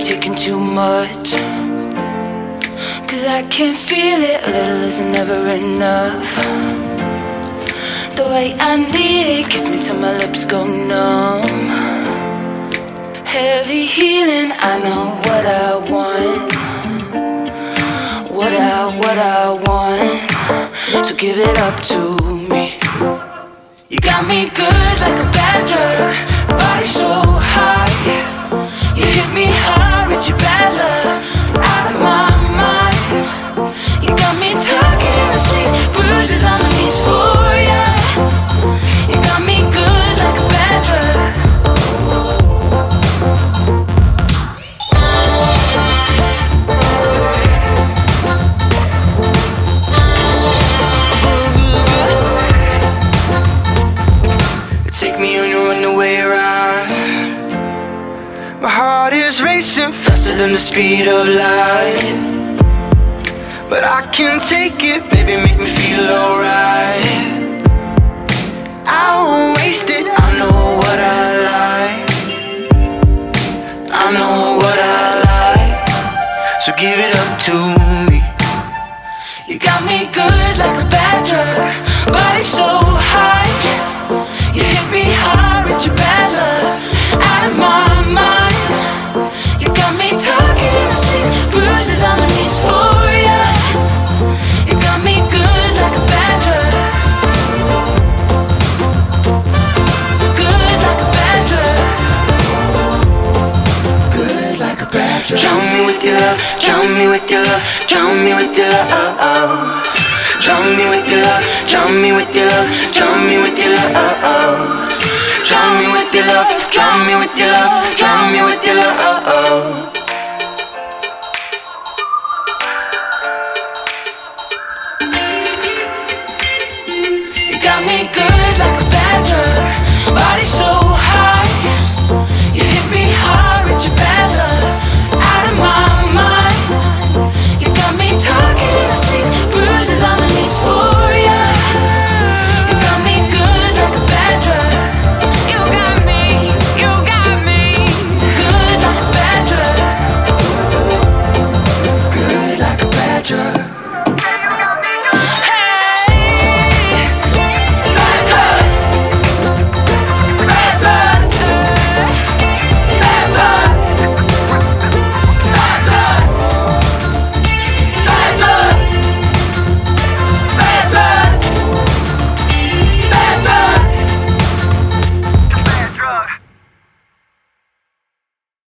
asking too much. Cause I can't feel it, a little isn't never enough. The way I need it, kiss me till my lips go numb. Heavy healing, I know what I want. What I, what I want. So give it up to me. You got me good like a bad drug, My heart is racing faster than the speed of light. But I can take it, baby, make me feel alright. I won't waste it, I know what I like. I know what I like. So give it up to me. You got me good like a bad drug, body so Drown me with your love, drown me with your love, drown me with your love, Draw. Drown me with your love, drown me with your love, drown me with your love. Oh, drown me with your love, drown me with your love, drown me with your love.